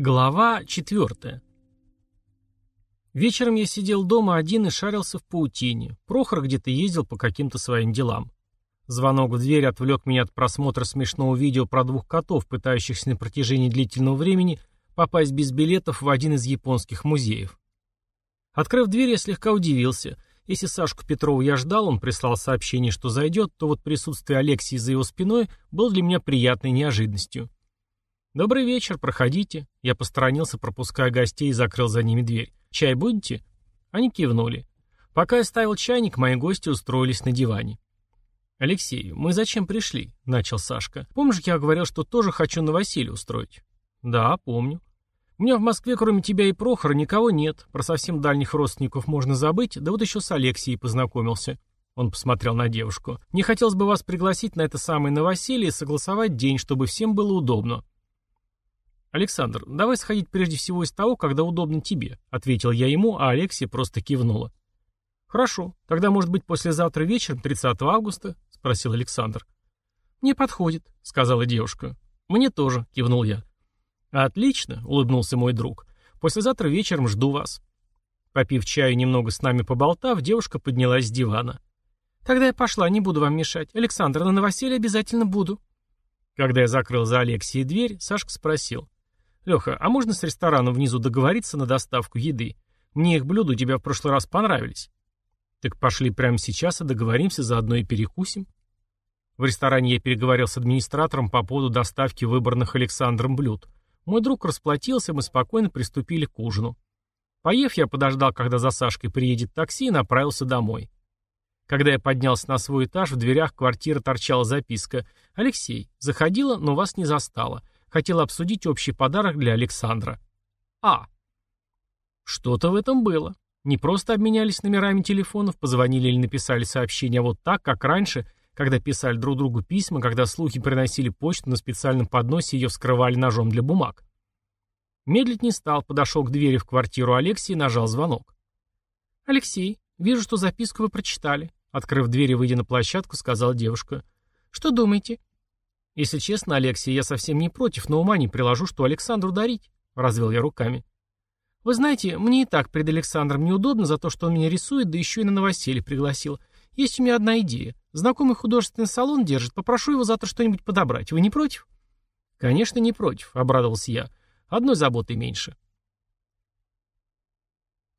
Глава четвертая. Вечером я сидел дома один и шарился в паутине. Прохор где-то ездил по каким-то своим делам. Звонок в дверь отвлек меня от просмотра смешного видео про двух котов, пытающихся на протяжении длительного времени попасть без билетов в один из японских музеев. Открыв дверь, я слегка удивился. Если Сашку Петрову я ждал, он прислал сообщение, что зайдет, то вот присутствие Алексии за его спиной было для меня приятной неожиданностью. «Добрый вечер, проходите». Я посторонился, пропуская гостей и закрыл за ними дверь. «Чай будете?» Они кивнули. Пока я ставил чайник, мои гости устроились на диване. «Алексей, мы зачем пришли?» — начал Сашка. «Помнишь, я говорил, что тоже хочу новоселье устроить?» «Да, помню». «У меня в Москве, кроме тебя и Прохора, никого нет. Про совсем дальних родственников можно забыть, да вот еще с Алексией познакомился». Он посмотрел на девушку. «Не хотелось бы вас пригласить на это самое новоселье и согласовать день, чтобы всем было удобно». «Александр, давай сходить прежде всего из того, когда удобно тебе», — ответил я ему, а Алексия просто кивнула. «Хорошо. Тогда, может быть, послезавтра вечером, 30 августа?» — спросил Александр. «Мне подходит», — сказала девушка. «Мне тоже», — кивнул я. «Отлично», — улыбнулся мой друг. «Послезавтра вечером жду вас». Попив чаю немного с нами поболтав, девушка поднялась с дивана. «Тогда я пошла, не буду вам мешать. Александр, на новоселье обязательно буду». Когда я закрыл за Алексией дверь, Сашка спросил. «Леха, а можно с рестораном внизу договориться на доставку еды? Мне их блюда у тебя в прошлый раз понравились». «Так пошли прямо сейчас и договоримся, заодно и перекусим». В ресторане я переговорил с администратором по поводу доставки выбранных Александром блюд. Мой друг расплатился, мы спокойно приступили к ужину. Поев, я подождал, когда за Сашкой приедет такси и направился домой. Когда я поднялся на свой этаж, в дверях квартиры торчала записка «Алексей, заходила, но вас не застала. Хотела обсудить общий подарок для Александра. А. Что-то в этом было. Не просто обменялись номерами телефонов, позвонили или написали сообщение, а вот так, как раньше, когда писали друг другу письма, когда слухи приносили почту на специальном подносе и ее вскрывали ножом для бумаг. Медлить не стал, подошел к двери в квартиру Алексея и нажал звонок. «Алексей, вижу, что записку вы прочитали», — открыв дверь и выйдя на площадку, сказала девушка. «Что думаете?» Если честно, Алексей, я совсем не против, но ума не приложу, что Александру дарить. Развел я руками. Вы знаете, мне и так перед Александром неудобно за то, что он меня рисует, да еще и на новоселье пригласил. Есть у меня одна идея. Знакомый художественный салон держит, попрошу его завтра что-нибудь подобрать. Вы не против? Конечно, не против, обрадовался я. Одной заботы меньше.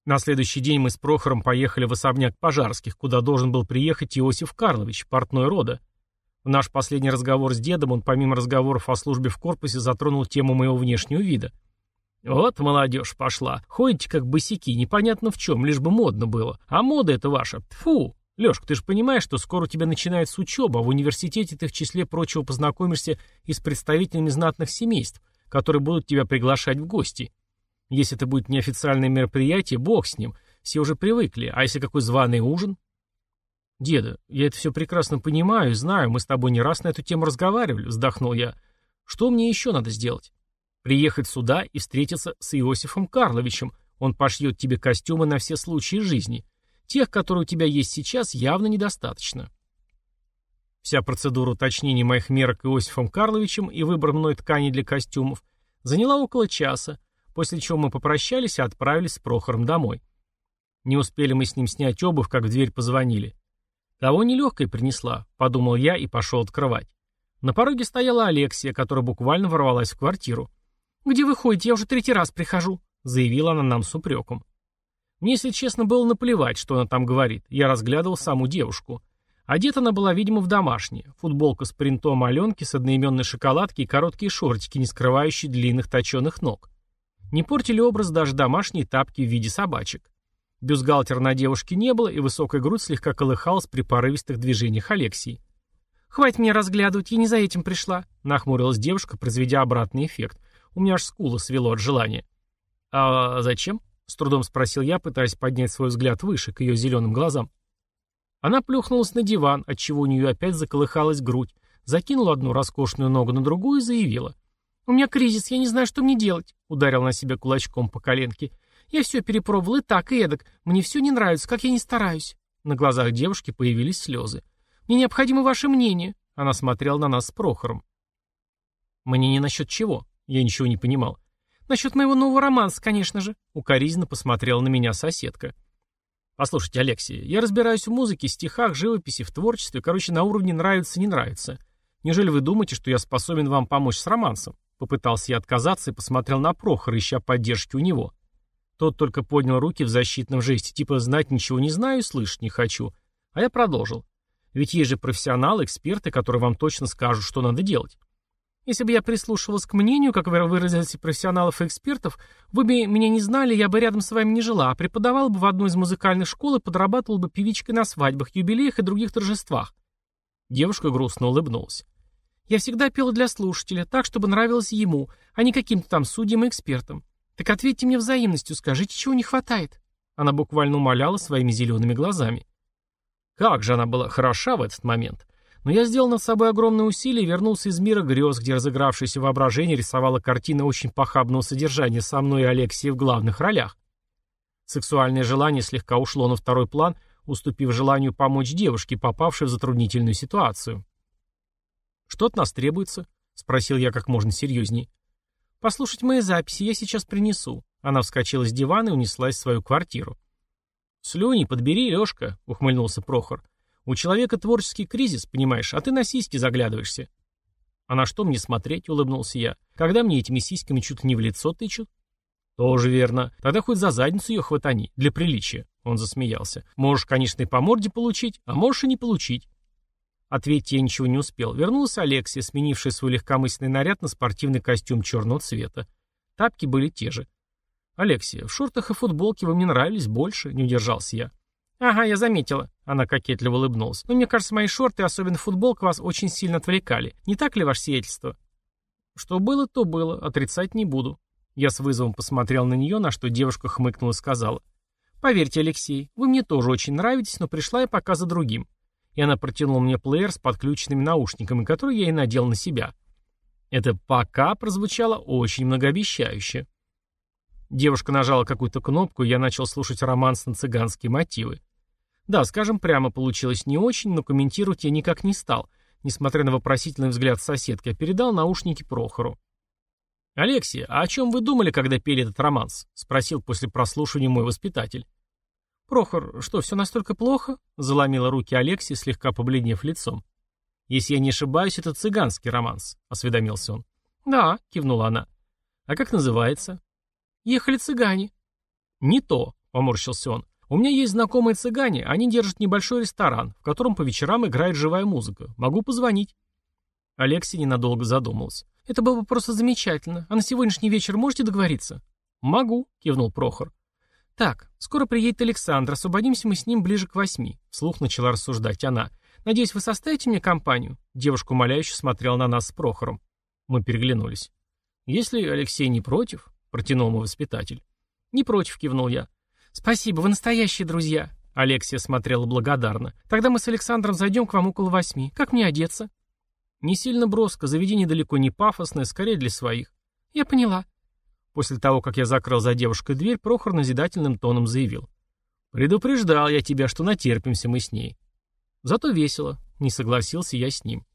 На следующий день мы с Прохором поехали в особняк Пожарских, куда должен был приехать Иосиф Карлович, портной рода. В наш последний разговор с дедом он, помимо разговоров о службе в корпусе, затронул тему моего внешнего вида. «Вот молодежь пошла. Ходите как босики, непонятно в чем, лишь бы модно было. А мода это ваша. Фу. Лешка, ты же понимаешь, что скоро у тебя начинается учеба, а в университете ты в числе прочего познакомишься и с представителями знатных семейств, которые будут тебя приглашать в гости. Если это будет неофициальное мероприятие, бог с ним. Все уже привыкли. А если какой званый ужин? «Деда, я это все прекрасно понимаю и знаю, мы с тобой не раз на эту тему разговаривали», — вздохнул я. «Что мне еще надо сделать?» «Приехать сюда и встретиться с Иосифом Карловичем. Он пошьет тебе костюмы на все случаи жизни. Тех, которые у тебя есть сейчас, явно недостаточно». Вся процедура уточнения моих мерок Иосифом Карловичем и выбор мной ткани для костюмов заняла около часа, после чего мы попрощались и отправились с Прохором домой. Не успели мы с ним снять обувь, как в дверь позвонили. «Кого нелегкой принесла», — подумал я и пошел открывать. На пороге стояла Алексия, которая буквально ворвалась в квартиру. «Где вы ходите? Я уже третий раз прихожу», — заявила она нам с упреком. Мне, если честно, было наплевать, что она там говорит. Я разглядывал саму девушку. Одета она была, видимо, в домашнее. Футболка с принтом Аленки с одноименной шоколадки и короткие шортики, не скрывающие длинных точеных ног. Не портили образ даже домашние тапки в виде собачек. Бюстгальтера на девушке не было, и высокая грудь слегка колыхалась при порывистых движениях Алексии. «Хватит меня разглядывать, я не за этим пришла», — нахмурилась девушка, произведя обратный эффект. У меня аж скула свело от желания. «А зачем?» — с трудом спросил я, пытаясь поднять свой взгляд выше, к ее зеленым глазам. Она плюхнулась на диван, отчего у нее опять заколыхалась грудь, закинула одну роскошную ногу на другую и заявила. «У меня кризис, я не знаю, что мне делать», — ударил на себя кулачком по коленке. Я все перепробовал и так, и эдак. Мне все не нравится, как я не стараюсь». На глазах девушки появились слезы. «Мне необходимо ваше мнение». Она смотрела на нас с Прохором. «Мне не насчет чего?» Я ничего не понимал. Насчет моего нового романса, конечно же», — укоризненно посмотрела на меня соседка. «Послушайте, Алексей, я разбираюсь в музыке, стихах, живописи, в творчестве, короче, на уровне нравится-не нравится. Неужели вы думаете, что я способен вам помочь с романсом?» Попытался я отказаться и посмотрел на Прохора, ища поддержки у него. Тот только поднял руки в защитном жесте, типа «знать ничего не знаю, слышать не хочу». А я продолжил. Ведь есть же профессионалы, эксперты, которые вам точно скажут, что надо делать. Если бы я прислушивалась к мнению, как вы выразились, профессионалов и экспертов, вы бы меня не знали, я бы рядом с вами не жила, а преподавала бы в одной из музыкальных школ и подрабатывала бы певичкой на свадьбах, юбилеях и других торжествах. Девушка грустно улыбнулась. Я всегда пела для слушателя, так, чтобы нравилось ему, а не каким-то там судьям и экспертам. Так ответьте мне взаимностью, скажите, чего не хватает. Она буквально умоляла своими зелеными глазами. Как же она была хороша в этот момент. Но я сделал над собой огромное усилие и вернулся из мира грез, где разыгравшееся воображение рисовало картины очень похабного содержания со мной и Алексеем в главных ролях. Сексуальное желание слегка ушло на второй план, уступив желанию помочь девушке, попавшей в затруднительную ситуацию. «Что от нас требуется?» — спросил я как можно серьезней. «Послушать мои записи, я сейчас принесу». Она вскочила с дивана и унеслась в свою квартиру. «Слюни подбери, Лёшка», — ухмыльнулся Прохор. «У человека творческий кризис, понимаешь, а ты на сиськи заглядываешься». «А на что мне смотреть?» — улыбнулся я. «Когда мне этими сиськами чуть не в лицо тычут?» «Тоже верно. Тогда хоть за задницу ее хватани, для приличия», — он засмеялся. «Можешь, конечно, и по морде получить, а можешь и не получить». Ответить я ничего не успел. Вернулся Алексия, сменивший свой легкомысленный наряд на спортивный костюм черного цвета. Тапки были те же. «Алексия, в шортах и футболке вы мне нравились больше», — не удержался я. «Ага, я заметила», — она кокетливо улыбнулась. «Но мне кажется, мои шорты, особенно футболка, вас очень сильно отвлекали. Не так ли, ваше сиятельство?» «Что было, то было. Отрицать не буду». Я с вызовом посмотрел на нее, на что девушка хмыкнула и сказала. «Поверьте, Алексей, вы мне тоже очень нравитесь, но пришла я пока за другим». И она протянула мне плеер с подключенными наушниками, который я и надел на себя. Это «пока» прозвучало очень многообещающе. Девушка нажала какую-то кнопку, и я начал слушать романс на цыганские мотивы. Да, скажем прямо, получилось не очень, но комментировать я никак не стал, несмотря на вопросительный взгляд соседки, а передал наушники Прохору. «Алексей, а о чем вы думали, когда пели этот романс?» — спросил после прослушивания мой воспитатель. «Прохор, что, все настолько плохо?» — заломила руки Алексей, слегка побледнев лицом. «Если я не ошибаюсь, это цыганский романс», — осведомился он. «Да», — кивнула она. «А как называется?» Ехали цыгане. Не то, поморщился он. У меня есть знакомые цыгане, они держат небольшой ресторан, в котором по вечерам играет живая музыка. Могу позвонить. Алексей ненадолго задумался. Это было бы просто замечательно. А на сегодняшний вечер можете договориться? Могу, кивнул Прохор. Так, скоро приедет Александр, освободимся мы с ним ближе к восьми. Вслух начала рассуждать она. Надеюсь, вы составите мне компанию? Девушка умоляюще смотрела на нас с Прохором. Мы переглянулись. Если Алексей не против, — протянул мой воспитатель. «Не против», — кивнул я. «Спасибо, вы настоящие друзья», — Алексия смотрела благодарно. «Тогда мы с Александром зайдем к вам около восьми. Как мне одеться?» «Не сильно броско, заведение далеко не пафосное, скорее для своих». «Я поняла». После того, как я закрыл за девушкой дверь, Прохор назидательным тоном заявил. «Предупреждал я тебя, что натерпимся мы с ней». «Зато весело», — не согласился я с ним.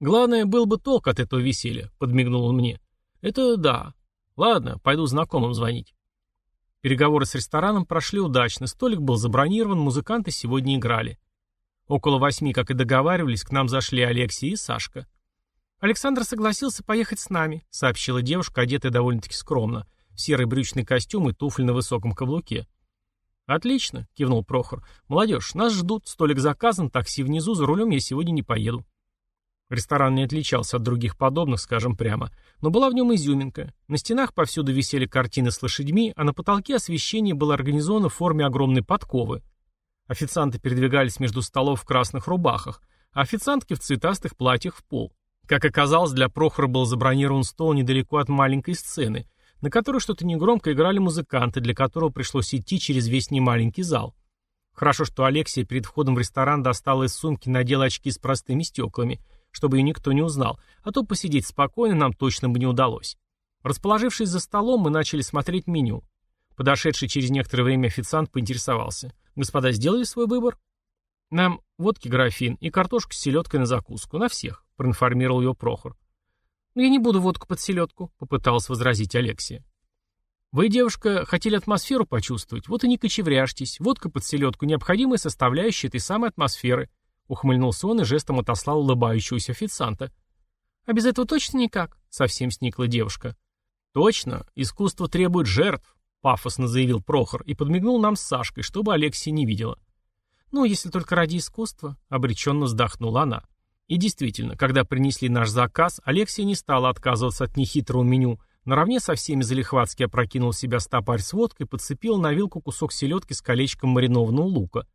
«Главное, был бы толк от этого веселья», — подмигнул он мне. «Это да. Ладно, пойду знакомым звонить. Переговоры с рестораном прошли удачно, столик был забронирован, музыканты сегодня играли. Около восьми, как и договаривались, к нам зашли Алексей и Сашка. «Александр согласился поехать с нами», — сообщила девушка, одетая довольно-таки скромно, в серый брючный костюм и туфль на высоком каблуке. «Отлично», — кивнул Прохор. «Молодежь, нас ждут, столик заказан, такси внизу, за рулем я сегодня не поеду». Ресторан не отличался от других подобных, скажем прямо, но была в нем изюминка. На стенах повсюду висели картины с лошадьми, а на потолке освещение было организовано в форме огромной подковы. Официанты передвигались между столов в красных рубахах, а официантки в цветастых платьях в пол. Как оказалось, для Прохора был забронирован стол недалеко от маленькой сцены, на которой что-то негромко играли музыканты, для которого пришлось идти через весь немаленький зал. Хорошо, что Алексия перед входом в ресторан достала из сумки надела очки с простыми стеклами – чтобы ее никто не узнал, а то посидеть спокойно нам точно бы не удалось. Расположившись за столом, мы начали смотреть меню. Подошедший через некоторое время официант поинтересовался. «Господа, сделали свой выбор?» «Нам водки графин и картошку с селедкой на закуску. На всех», — проинформировал ее Прохор. «Я не буду водку под селедку», — попыталась возразить Алексия. «Вы, девушка, хотели атмосферу почувствовать, вот и не кочевряжьтесь. Водка под селедку — необходимая составляющая этой самой атмосферы», — ухмыльнулся он и жестом отослал улыбающегося официанта. «А без этого точно никак?» — совсем сникла девушка. «Точно, искусство требует жертв», — пафосно заявил Прохор и подмигнул нам с Сашкой, чтобы Алексия не видела. «Ну, если только ради искусства», — обреченно вздохнула она. И действительно, когда принесли наш заказ, Алексия не стала отказываться от нехитрого меню, наравне со всеми залихватски опрокинул себя стопарь с водкой, подцепил на вилку кусок селедки с колечком маринованного лука.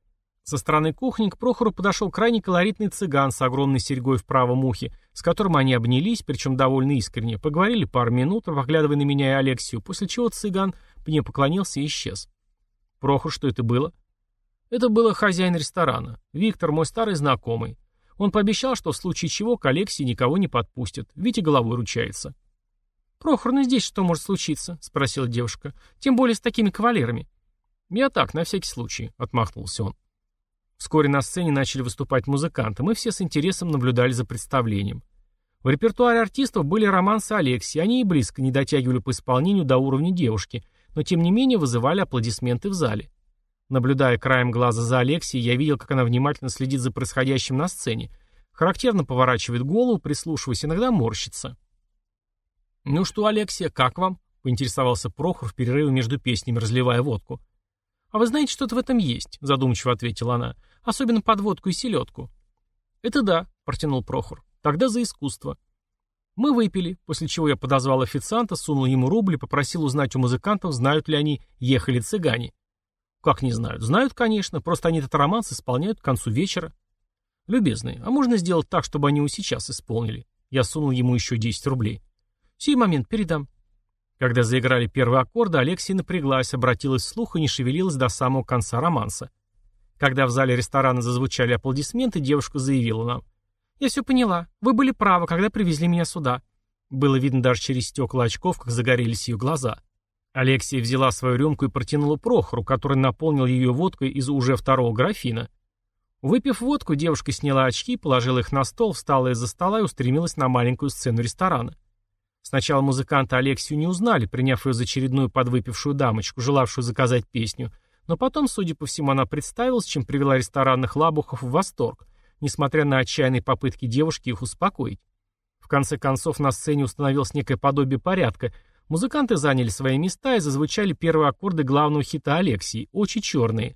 Со стороны кухни к Прохору подошел крайне колоритный цыган с огромной серьгой в правом ухе, с которым они обнялись, причем довольно искренне, поговорили пару минут, поглядывая на меня и Алексию, после чего цыган мне поклонился и исчез. Прохор, что это было? Это было хозяин ресторана. Виктор, мой старый знакомый. Он пообещал, что в случае чего к Алексии никого не подпустят. Витя головой ручается. «Прохор, ну здесь что может случиться?» — спросила девушка. «Тем более с такими кавалерами». «Я так, на всякий случай», — отмахнулся он. Вскоре на сцене начали выступать музыканты. Мы все с интересом наблюдали за представлением. В репертуаре артистов были романсы Алексии. Они и близко не дотягивали по исполнению до уровня девушки, но тем не менее вызывали аплодисменты в зале. Наблюдая краем глаза за Алексией, я видел, как она внимательно следит за происходящим на сцене. Характерно поворачивает голову, прислушиваясь, иногда морщится. «Ну что, Алексия, как вам?» — поинтересовался Прохор в перерыве между песнями, разливая водку. «А вы знаете, что-то в этом есть», — задумчиво ответила она. «Особенно под водку и селедку». «Это да», — протянул Прохор. «Тогда за искусство». Мы выпили, после чего я подозвал официанта, сунул ему рубль и попросил узнать у музыкантов, знают ли они «Ехали цыгане». Как не знают? Знают, конечно, просто они этот романс исполняют к концу вечера. Любезный, а можно сделать так, чтобы они его сейчас исполнили? Я сунул ему еще 10 рублей. Сей момент передам. Когда заиграли первые аккорды, Алексия напряглась, обратилась вслух и не шевелилась до самого конца романса. Когда в зале ресторана зазвучали аплодисменты, девушка заявила нам. «Я все поняла. Вы были правы, когда привезли меня сюда». Было видно даже через стекла очков, как загорелись ее глаза. Алексия взяла свою рюмку и протянула Прохору, который наполнил ее водкой из уже второго графина. Выпив водку, девушка сняла очки, положила их на стол, встала из-за стола и устремилась на маленькую сцену ресторана. Сначала музыканты Алексию не узнали, приняв ее за очередную подвыпившую дамочку, желавшую заказать песню, но потом, судя по всему, она представилась, чем привела ресторанных лабухов в восторг, несмотря на отчаянные попытки девушки их успокоить. В конце концов, на сцене установилось некое подобие порядка, Музыканты заняли свои места и зазвучали первые аккорды главного хита Алексии «Очи черные».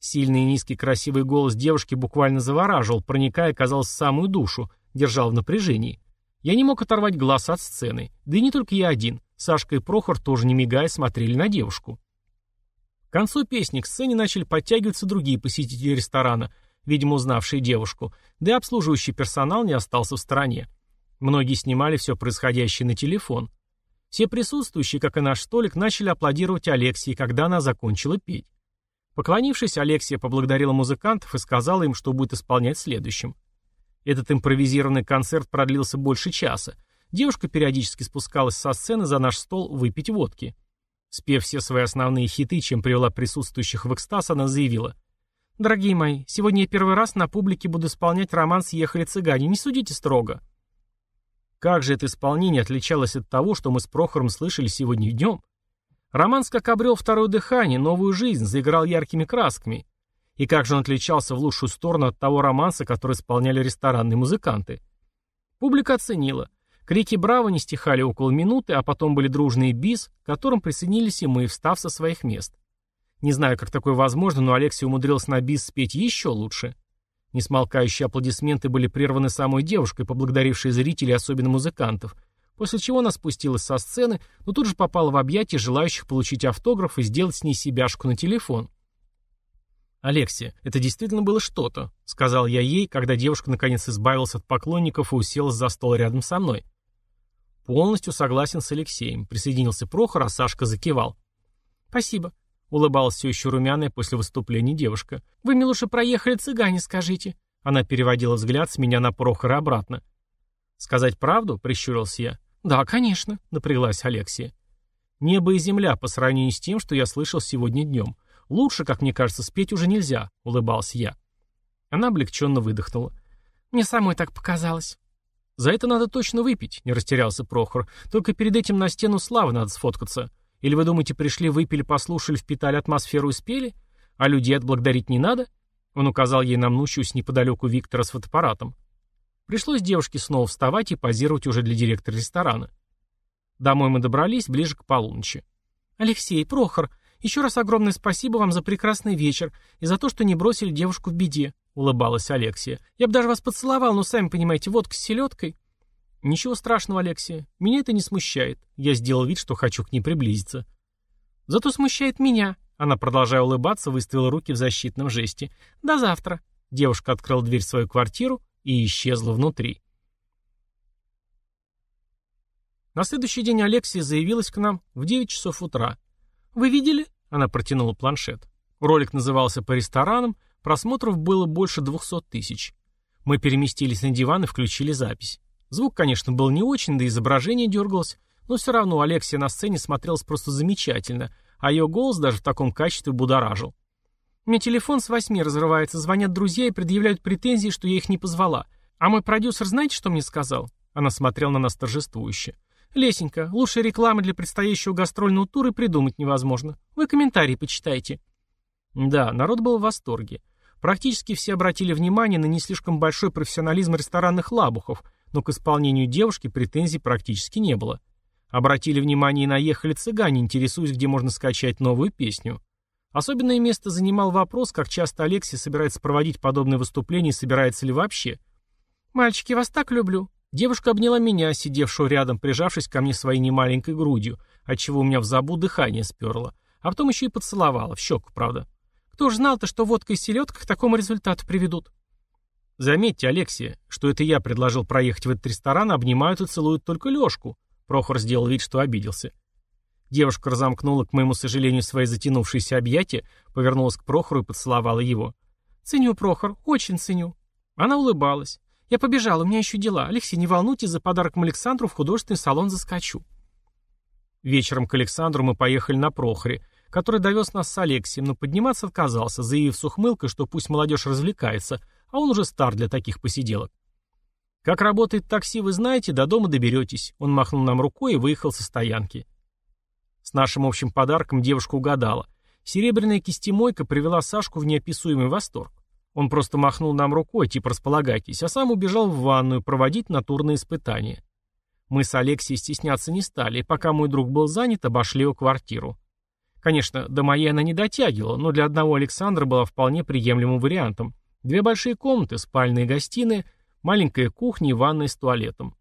Сильный низкий красивый голос девушки буквально завораживал, проникая, казалось, в самую душу, держал в напряжении. Я не мог оторвать глаз от сцены. Да и не только я один. Сашка и Прохор тоже не мигая смотрели на девушку. К концу песни к сцене начали подтягиваться другие посетители ресторана, видимо, узнавшие девушку, да и обслуживающий персонал не остался в стороне. Многие снимали все происходящее на телефон. Все присутствующие, как и наш столик, начали аплодировать Алексии, когда она закончила петь. Поклонившись, Алексия поблагодарила музыкантов и сказала им, что будет исполнять следующим. Этот импровизированный концерт продлился больше часа. Девушка периодически спускалась со сцены за наш стол выпить водки. Спев все свои основные хиты, чем привела присутствующих в экстаз, она заявила. «Дорогие мои, сегодня я первый раз на публике буду исполнять роман «Съехали цыгане». Не судите строго. Как же это исполнение отличалось от того, что мы с Прохором слышали сегодня днем? Романс как обрел второе дыхание, новую жизнь, заиграл яркими красками. И как же он отличался в лучшую сторону от того романса, который исполняли ресторанные музыканты? Публика оценила. Крики «Браво!» не стихали около минуты, а потом были дружные бис, к которым присоединились и мы, встав со своих мест. Не знаю, как такое возможно, но Алексей умудрился на бис спеть еще лучше. Несмолкающие аплодисменты были прерваны самой девушкой, поблагодарившей зрителей, особенно музыкантов, после чего она спустилась со сцены, но тут же попала в объятия желающих получить автограф и сделать с ней себяшку на телефон. «Алексия, это действительно было что-то», — сказал я ей, когда девушка наконец избавилась от поклонников и уселась за стол рядом со мной. «Полностью согласен с Алексеем», — присоединился Прохор, а Сашка закивал. «Спасибо. Улыбалась все еще румяная после выступления девушка. «Вы мне лучше проехали цыгане, скажите». Она переводила взгляд с меня на Прохора обратно. «Сказать правду?» — прищурился я. «Да, конечно», — напряглась Алексия. «Небо и земля по сравнению с тем, что я слышал сегодня днем. Лучше, как мне кажется, спеть уже нельзя», — улыбался я. Она облегченно выдохнула. «Мне самой так показалось». «За это надо точно выпить», — не растерялся Прохор. «Только перед этим на стену славы надо сфоткаться. Или вы думаете, пришли, выпили, послушали, впитали атмосферу и спели? А людей отблагодарить не надо?» Он указал ей на мнущуюся неподалеку Виктора с фотоаппаратом. Пришлось девушке снова вставать и позировать уже для директора ресторана. Домой мы добрались ближе к полуночи. «Алексей, Прохор, еще раз огромное спасибо вам за прекрасный вечер и за то, что не бросили девушку в беде», — улыбалась Алексия. «Я бы даже вас поцеловал, но, сами понимаете, водка с селедкой». «Ничего страшного, Алексия. Меня это не смущает. Я сделал вид, что хочу к ней приблизиться». «Зато смущает меня», — она, продолжая улыбаться, выставила руки в защитном жесте. «До завтра». Девушка открыла дверь в свою квартиру и исчезла внутри. На следующий день Алексия заявилась к нам в 9 часов утра. «Вы видели?» — она протянула планшет. Ролик назывался «По ресторанам», просмотров было больше 200 тысяч. Мы переместились на диван и включили запись. Звук, конечно, был не очень, да изображение дергалось, но все равно Алексия на сцене смотрелась просто замечательно, а ее голос даже в таком качестве будоражил. Мне телефон с восьми разрывается, звонят друзья и предъявляют претензии, что я их не позвала. А мой продюсер знаете, что мне сказал? Она смотрела на нас торжествующе. Лесенька, лучшей рекламы для предстоящего гастрольного тура придумать невозможно. Вы комментарии почитайте. Да, народ был в восторге. Практически все обратили внимание на не слишком большой профессионализм ресторанных лабухов, но к исполнению девушки претензий практически не было. Обратили внимание и наехали цыгане, интересуясь, где можно скачать новую песню. Особенное место занимал вопрос, как часто Алексей собирается проводить подобные выступления и собирается ли вообще. «Мальчики, вас так люблю. Девушка обняла меня, сидевшую рядом, прижавшись ко мне своей немаленькой грудью, отчего у меня в забу дыхание сперло. А потом еще и поцеловала, в щеку, правда. Кто ж знал-то, что водка и селедка к такому результату приведут? Заметьте, Алексия, что это я предложил проехать в этот ресторан, обнимают и целуют только Лешку. Прохор сделал вид, что обиделся. Девушка разомкнула, к моему сожалению, свои затянувшиеся объятия, повернулась к Прохору и поцеловала его. «Ценю, Прохор, очень ценю». Она улыбалась. «Я побежала, у меня еще дела. Алексей, не волнуйтесь, за подарком Александру в художественный салон заскочу». Вечером к Александру мы поехали на Прохоре, который довез нас с Алексием, но подниматься отказался, заявив с ухмылкой, что пусть молодежь развлекается, а он уже стар для таких посиделок. «Как работает такси, вы знаете, до дома доберетесь». Он махнул нам рукой и выехал со стоянки. С нашим общим подарком девушка угадала. Серебряная кистемойка привела Сашку в неописуемый восторг. Он просто махнул нам рукой, типа располагайтесь, а сам убежал в ванную проводить натурные испытания. Мы с Алексией стесняться не стали, и пока мой друг был занят, обошли его квартиру. Конечно, до моей она не дотягивала, но для одного Александра была вполне приемлемым вариантом. Две большие комнаты, спальные и гостиная, маленькая кухня и ванная с туалетом.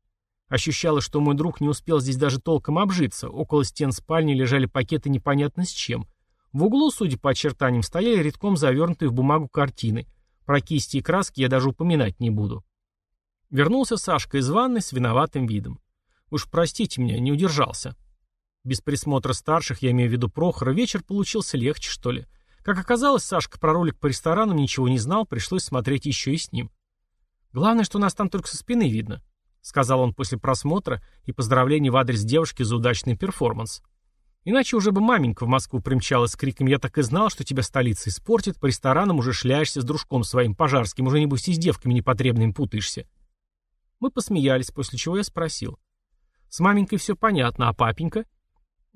Ощущалось, что мой друг не успел здесь даже толком обжиться. Около стен спальни лежали пакеты непонятно с чем. В углу, судя по очертаниям, стояли редком завернутые в бумагу картины. Про кисти и краски я даже упоминать не буду. Вернулся Сашка из ванны с виноватым видом. Уж простите меня, не удержался. Без присмотра старших, я имею в виду Прохора, вечер получился легче, что ли. Как оказалось, Сашка про ролик по ресторану ничего не знал, пришлось смотреть еще и с ним. Главное, что нас там только со спины видно, сказал он после просмотра и поздравлений в адрес девушки за удачный перформанс. Иначе уже бы маменька в Москву примчалась с криком «Я так и знал, что тебя столица испортит, по ресторанам уже шляешься с дружком своим пожарским, уже небось и с девками непотребными путаешься». Мы посмеялись, после чего я спросил. «С маменькой все понятно, а папенька?»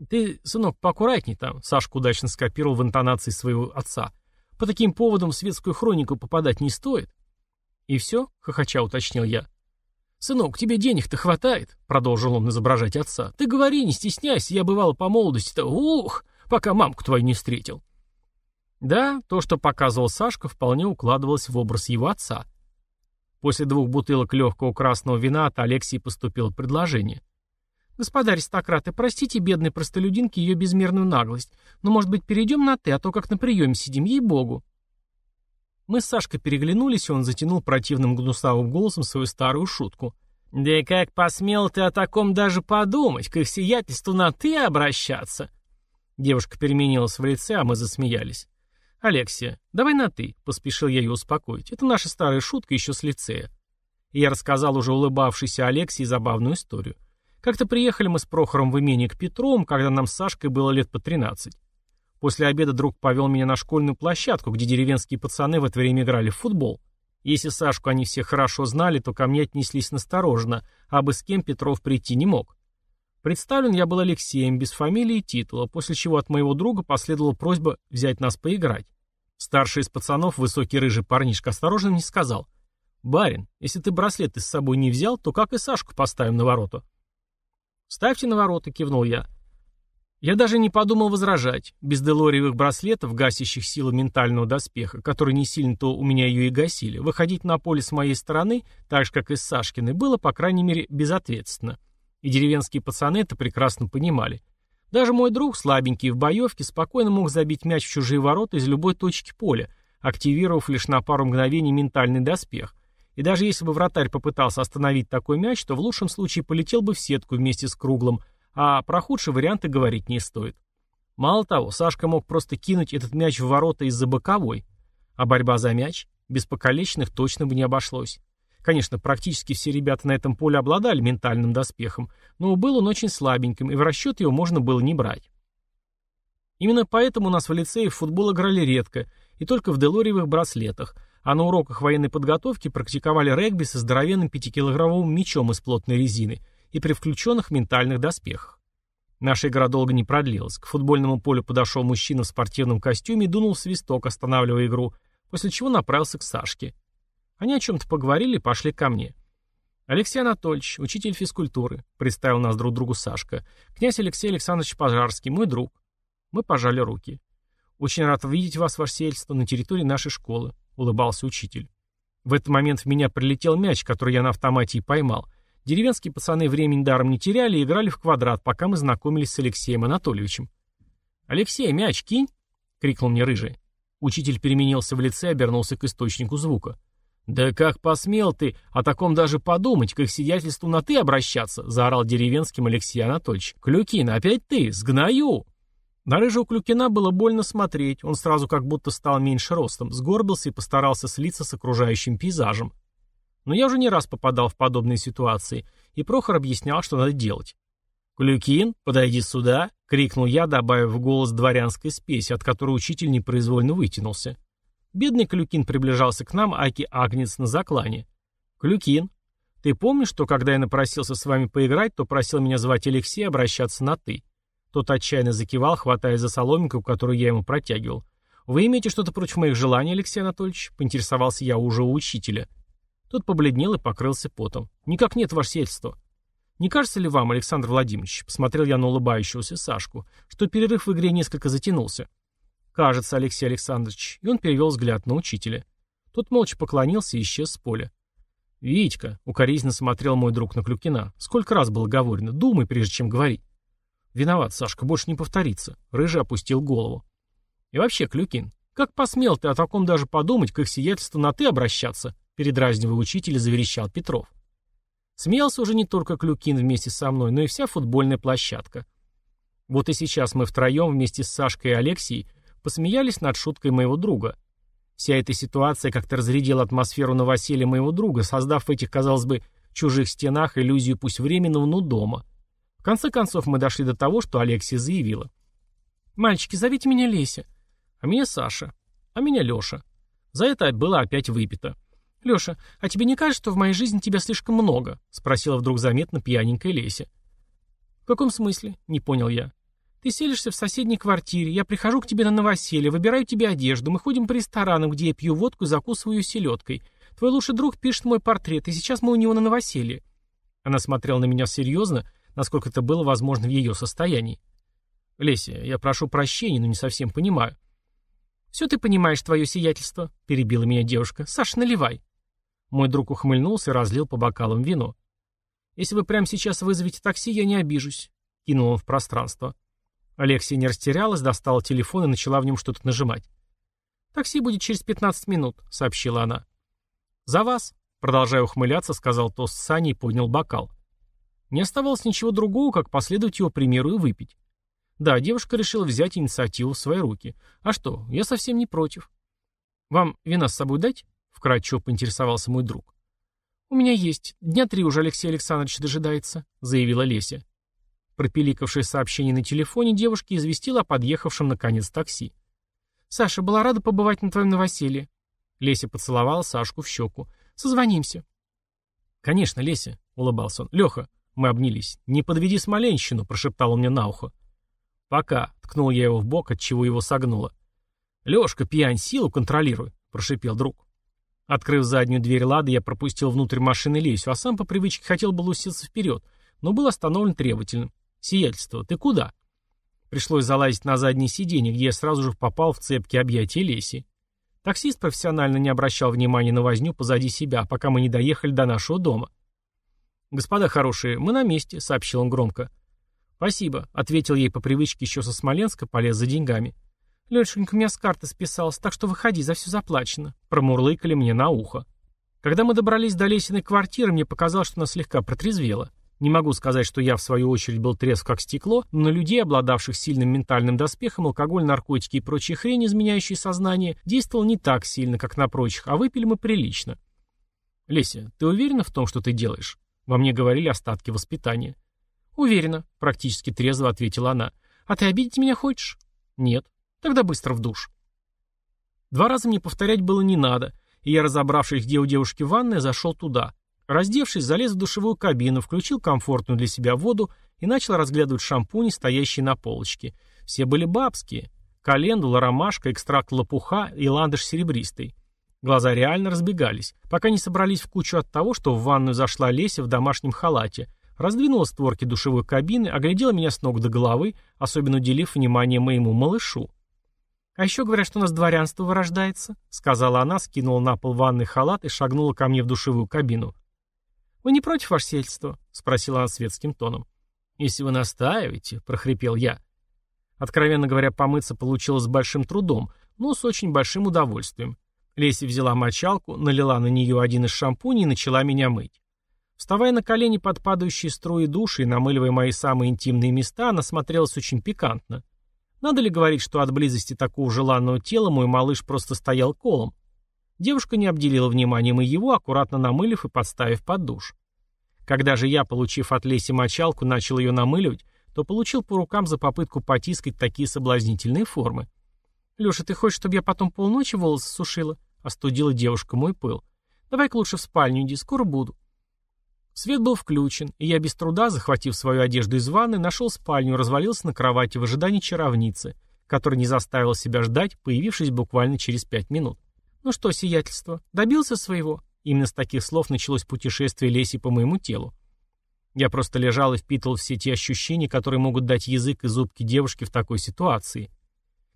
«Ты, сынок, поаккуратней там», — Сашка удачно скопировал в интонации своего отца. «По таким поводам в светскую хронику попадать не стоит». «И все?» — хохоча уточнил я. «Сынок, тебе денег-то хватает?» — продолжил он изображать отца. «Ты говори, не стесняйся, я бывал по молодости-то, ух, пока мамку твою не встретил». Да, то, что показывал Сашка, вполне укладывалось в образ его отца. После двух бутылок легкого красного вина от Алексии поступило предложение. «Господа аристократы, простите бедной простолюдинке ее безмерную наглость, но, может быть, перейдем на «ты», а то как на приеме сидим, ей-богу». Мы с Сашкой переглянулись, и он затянул противным гнусавым голосом свою старую шутку. «Да и как посмел ты о таком даже подумать, к их сиятельству на «ты» обращаться?» Девушка переменилась в лице, а мы засмеялись. «Алексия, давай на «ты», — поспешил я ее успокоить. Это наша старая шутка еще с лицея». И я рассказал уже улыбавшейся Алексии забавную историю. Как-то приехали мы с Прохором в имение к Петровым, когда нам с Сашкой было лет по тринадцать. После обеда друг повел меня на школьную площадку, где деревенские пацаны в это время играли в футбол. Если Сашку они все хорошо знали, то ко мне отнеслись настороженно, а бы с кем Петров прийти не мог. Представлен я был Алексеем, без фамилии и титула, после чего от моего друга последовала просьба взять нас поиграть. Старший из пацанов, высокий рыжий парнишка, осторожно мне сказал. «Барин, если ты браслеты с собой не взял, то как и Сашку поставим на ворота?» «Ставьте на ворота», — кивнул я. Я даже не подумал возражать. Без делориевых браслетов, гасящих силу ментального доспеха, которые не сильно-то у меня ее и гасили, выходить на поле с моей стороны, так же, как и с Сашкиной, было, по крайней мере, безответственно. И деревенские пацаны это прекрасно понимали. Даже мой друг, слабенький в боевке, спокойно мог забить мяч в чужие ворота из любой точки поля, активировав лишь на пару мгновений ментальный доспех. И даже если бы вратарь попытался остановить такой мяч, то в лучшем случае полетел бы в сетку вместе с круглым, а про худшие варианты говорить не стоит. Мало того, Сашка мог просто кинуть этот мяч в ворота из-за боковой. А борьба за мяч без покалеченных точно бы не обошлось. Конечно, практически все ребята на этом поле обладали ментальным доспехом, но был он очень слабеньким, и в расчет его можно было не брать. Именно поэтому у нас в лицее в футбол играли редко, и только в делориевых браслетах, а на уроках военной подготовки практиковали регби со здоровенным пятикилограммовым мячом из плотной резины и при включенных ментальных доспехах. Наша игра долго не продлилась. К футбольному полю подошел мужчина в спортивном костюме и дунул свисток, останавливая игру, после чего направился к Сашке. Они о чем-то поговорили и пошли ко мне. «Алексей Анатольевич, учитель физкультуры», — представил нас друг другу Сашка. «Князь Алексей Александрович Пожарский, мой друг». Мы пожали руки. «Очень рад видеть вас, ваше сельство, на территории нашей школы», — улыбался учитель. В этот момент в меня прилетел мяч, который я на автомате и поймал. Деревенские пацаны времени даром не теряли и играли в квадрат, пока мы знакомились с Алексеем Анатольевичем. «Алексей, мяч кинь!» — крикнул мне рыжий. Учитель переменился в лице и обернулся к источнику звука. «Да как посмел ты о таком даже подумать, к их сиятельству на «ты» обращаться?» — заорал деревенским Алексей Анатольевич. «Клюкин, опять ты? Сгною!» На рыжего Клюкина было больно смотреть, он сразу как будто стал меньше ростом, сгорбился и постарался слиться с окружающим пейзажем. Но я уже не раз попадал в подобные ситуации, и Прохор объяснял, что надо делать. «Клюкин, подойди сюда!» — крикнул я, добавив в голос дворянской спеси, от которой учитель непроизвольно вытянулся. Бедный Клюкин приближался к нам, аки агнец на заклане. «Клюкин, ты помнишь, что когда я напросился с вами поиграть, то просил меня звать Алексей обращаться на «ты»?» Тот отчаянно закивал, хватая за соломинку, которую я ему протягивал. «Вы имеете что-то против моих желаний, Алексей Анатольевич?» — поинтересовался я уже у учителя. Тот побледнел и покрылся потом. «Никак нет, ваше сельство». «Не кажется ли вам, Александр Владимирович?» — посмотрел я на улыбающегося Сашку, что перерыв в игре несколько затянулся. «Кажется, Алексей Александрович». И он перевел взгляд на учителя. Тот молча поклонился и исчез с поля. «Витька», — укоризненно смотрел мой друг на Клюкина, — «сколько раз было говорено, думай, прежде чем говорить». «Виноват, Сашка, больше не повторится». Рыжий опустил голову. «И вообще, Клюкин, как посмел ты о таком даже подумать, к их сиятельству на «ты» обращаться?» Передразнивая учителя, заверещал Петров. Смеялся уже не только Клюкин вместе со мной, но и вся футбольная площадка. Вот и сейчас мы втроем вместе с Сашкой и Алексией Посмеялись над шуткой моего друга. Вся эта ситуация как-то разрядила атмосферу новоселья моего друга, создав в этих, казалось бы, чужих стенах иллюзию пусть временного, но дома. В конце концов мы дошли до того, что Алексия заявила. «Мальчики, зовите меня Леся. А меня Саша. А меня Леша. За это было опять выпито. «Леша, а тебе не кажется, что в моей жизни тебя слишком много?» — спросила вдруг заметно пьяненькая Леся. «В каком смысле?» — не понял я. Ты селишься в соседней квартире, я прихожу к тебе на новоселье, выбираю тебе одежду, мы ходим по ресторанам, где я пью водку и закусываю селедкой. Твой лучший друг пишет мой портрет, и сейчас мы у него на новоселье». Она смотрела на меня серьезно, насколько это было возможно в ее состоянии. «Леся, я прошу прощения, но не совсем понимаю». «Все ты понимаешь, твое сиятельство», — перебила меня девушка. «Саш, наливай». Мой друг ухмыльнулся и разлил по бокалам вино. «Если вы прямо сейчас вызовете такси, я не обижусь», — кинул он в пространство. Алексия не растерялась, достала телефон и начала в нем что-то нажимать. «Такси будет через 15 минут», — сообщила она. «За вас», — продолжая ухмыляться, сказал тост Сани и поднял бокал. Не оставалось ничего другого, как последовать его примеру и выпить. Да, девушка решила взять инициативу в свои руки. А что, я совсем не против. «Вам вина с собой дать?» — вкратчиво поинтересовался мой друг. «У меня есть. Дня три уже Алексей Александрович дожидается», — заявила Леся. Пропиликавшее сообщение на телефоне девушки известила о подъехавшем наконец такси. «Саша, была рада побывать на твоем новоселье». Леся поцеловала Сашку в щеку. «Созвонимся». «Конечно, Леся», — улыбался он. «Леха». Мы обнялись. «Не подведи Смоленщину», — прошептал он мне на ухо. «Пока», — ткнул я его в бок, отчего его согнуло. «Лешка, пьянь, силу контролируй», — прошипел друг. Открыв заднюю дверь Лады, я пропустил внутрь машины Лесю, а сам по привычке хотел было уситься вперед, но был остановлен требовательным. «Сиятельство, ты куда?» Пришлось залазить на заднее сиденье, где я сразу же попал в цепки объятия Леси. Таксист профессионально не обращал внимания на возню позади себя, пока мы не доехали до нашего дома. «Господа хорошие, мы на месте», — сообщил он громко. «Спасибо», — ответил ей по привычке еще со Смоленска, полез за деньгами. «Лешенька, у меня с карты списалась, так что выходи, за все заплачено», — промурлыкали мне на ухо. Когда мы добрались до Лесиной квартиры, мне показалось, что она слегка протрезвела. Не могу сказать, что я, в свою очередь, был трезв как стекло, но на людей, обладавших сильным ментальным доспехом, алкоголь, наркотики и прочие хрень, изменяющие сознание, действовал не так сильно, как на прочих, а выпили мы прилично. «Леся, ты уверена в том, что ты делаешь?» Во мне говорили остатки воспитания. «Уверена», — практически трезво ответила она. «А ты обидеть меня хочешь?» «Нет». «Тогда быстро в душ». Два раза мне повторять было не надо, и я, разобравшись, где у девушки ванная, зашел туда. Раздевшись, залез в душевую кабину, включил комфортную для себя воду и начал разглядывать шампуни, стоящие на полочке. Все были бабские. Календула, ромашка, экстракт лопуха и ландыш серебристый. Глаза реально разбегались, пока не собрались в кучу от того, что в ванную зашла Леся в домашнем халате, раздвинула створки душевой кабины, оглядела меня с ног до головы, особенно уделив внимание моему малышу. «А еще говорят, что у нас дворянство вырождается», — сказала она, скинула на пол ванный халат и шагнула ко мне в душевую кабину. «Вы не против, ваше сельство?» — спросила она светским тоном. «Если вы настаиваете», — прохрипел я. Откровенно говоря, помыться получилось с большим трудом, но с очень большим удовольствием. Леся взяла мочалку, налила на нее один из шампуней и начала меня мыть. Вставая на колени под падающие струи души и намыливая мои самые интимные места, она смотрелась очень пикантно. Надо ли говорить, что от близости такого желанного тела мой малыш просто стоял колом? Девушка не обделила вниманием и его, аккуратно намылив и подставив под душ. Когда же я, получив от Леси мочалку, начал ее намыливать, то получил по рукам за попытку потискать такие соблазнительные формы. «Леша, ты хочешь, чтобы я потом полночи волосы сушила?» — остудила девушка мой пыл. «Давай-ка лучше в спальню иди, скоро буду». Свет был включен, и я без труда, захватив свою одежду из ванны, нашел спальню, развалился на кровати в ожидании чаровницы, которая не заставила себя ждать, появившись буквально через пять минут. «Ну что, сиятельство, добился своего?» Именно с таких слов началось путешествие Леси по моему телу. Я просто лежал и впитывал все те ощущения, которые могут дать язык и зубки девушки в такой ситуации.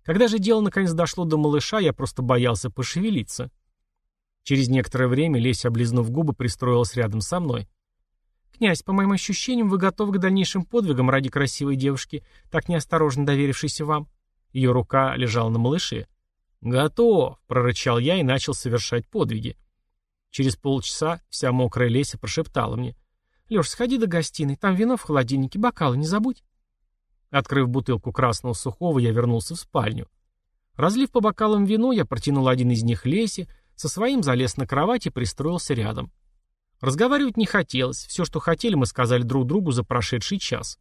Когда же дело наконец дошло до малыша, я просто боялся пошевелиться. Через некоторое время Леся, облизнув губы, пристроилась рядом со мной. «Князь, по моим ощущениям, вы готовы к дальнейшим подвигам ради красивой девушки, так неосторожно доверившейся вам?» Ее рука лежала на малыше. «Готов!» — прорычал я и начал совершать подвиги. Через полчаса вся мокрая Леся прошептала мне. «Леш, сходи до гостиной, там вино в холодильнике, бокалы не забудь». Открыв бутылку красного сухого, я вернулся в спальню. Разлив по бокалам вино, я протянул один из них Лесе, со своим залез на кровать и пристроился рядом. Разговаривать не хотелось, все, что хотели, мы сказали друг другу за прошедший час.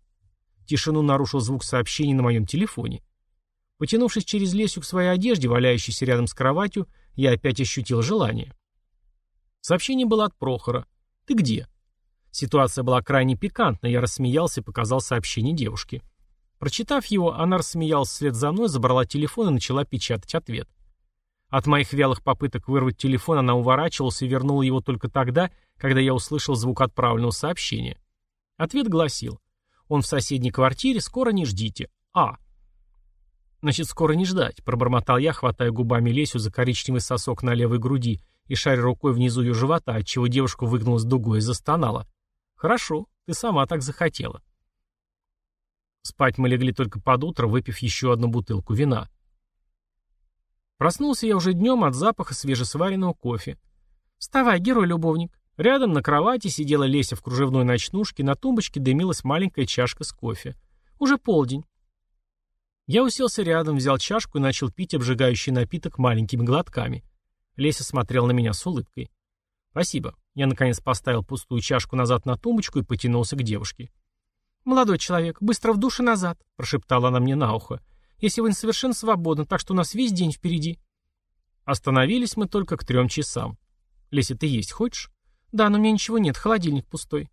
Тишину нарушил звук сообщений на моем телефоне. Потянувшись через Лесю к своей одежде, валяющейся рядом с кроватью, я опять ощутил желание. Сообщение было от Прохора. «Ты где?» Ситуация была крайне пикантна, я рассмеялся и показал сообщение девушке. Прочитав его, она рассмеялась вслед за мной, забрала телефон и начала печатать ответ. От моих вялых попыток вырвать телефон она уворачивалась и вернула его только тогда, когда я услышал звук отправленного сообщения. Ответ гласил «Он в соседней квартире, скоро не ждите. А». «Значит, скоро не ждать», — пробормотал я, хватая губами Лесю за коричневый сосок на левой груди и шаря рукой внизу ее живота, отчего девушка выгнулась дугой и застонала. «Хорошо, ты сама так захотела». Спать мы легли только под утро, выпив еще одну бутылку вина. Проснулся я уже днем от запаха свежесваренного кофе. «Вставай, герой-любовник». Рядом на кровати сидела Леся в кружевной ночнушке, на тумбочке дымилась маленькая чашка с кофе. Уже полдень. Я уселся рядом, взял чашку и начал пить обжигающий напиток маленькими глотками. Леся смотрел на меня с улыбкой. «Спасибо». Я, наконец, поставил пустую чашку назад на тумбочку и потянулся к девушке. «Молодой человек, быстро в душе назад», — прошептала она мне на ухо. «Если вы не совершенно свободны, так что у нас весь день впереди». Остановились мы только к трем часам. Леся, ты есть хочешь? Да, но у меня ничего нет, холодильник пустой.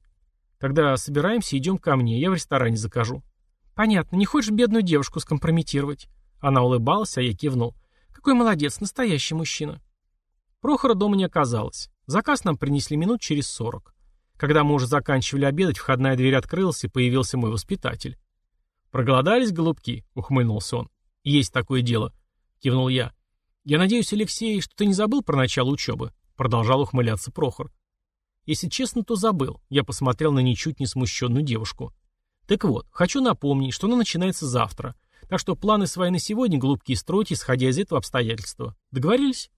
Тогда собираемся и идем ко мне, я в ресторане закажу. Понятно, не хочешь бедную девушку скомпрометировать? Она улыбалась, а я кивнул. Какой молодец, настоящий мужчина. Прохора дома не оказалось. Заказ нам принесли минут через сорок. Когда мы уже заканчивали обедать, входная дверь открылась, и появился мой воспитатель. «Проголодались, голубки?» — ухмыльнулся он. «Есть такое дело», — кивнул я. «Я надеюсь, Алексей, что ты не забыл про начало учебы?» — продолжал ухмыляться Прохор. «Если честно, то забыл». Я посмотрел на ничуть не смущенную девушку. «Так вот, хочу напомнить, что она начинается завтра. Так что планы свои на сегодня, голубки, стройте, исходя из этого обстоятельства. Договорились?»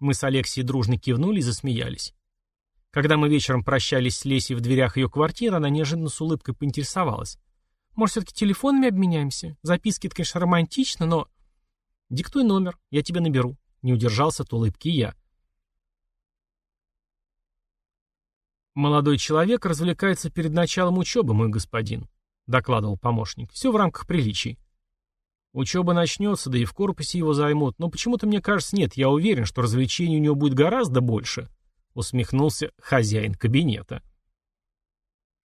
Мы с Алексией дружно кивнули и засмеялись. Когда мы вечером прощались с Лесей в дверях ее квартиры, она неожиданно с улыбкой поинтересовалась. «Может, все-таки телефонами обменяемся? Записки, это, конечно, романтично, но...» «Диктуй номер, я тебя наберу». Не удержался от улыбки я. «Молодой человек развлекается перед началом учебы, мой господин», — докладывал помощник. «Все в рамках приличий». «Учеба начнется, да и в корпусе его займут, но почему-то мне кажется, нет, я уверен, что развлечений у него будет гораздо больше», усмехнулся хозяин кабинета.